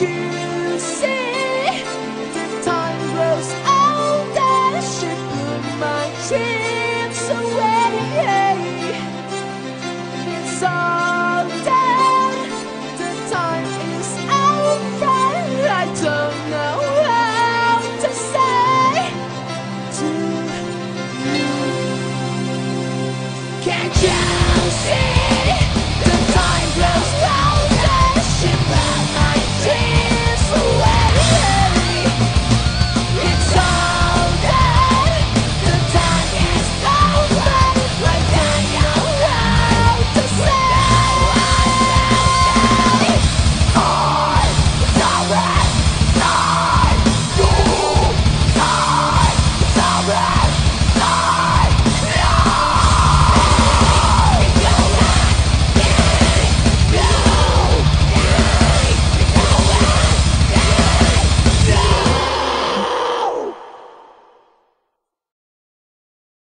you see? The time grows older, she put my dreams away. It's all done, the time is over. I don't know how to say to you. Can't you see?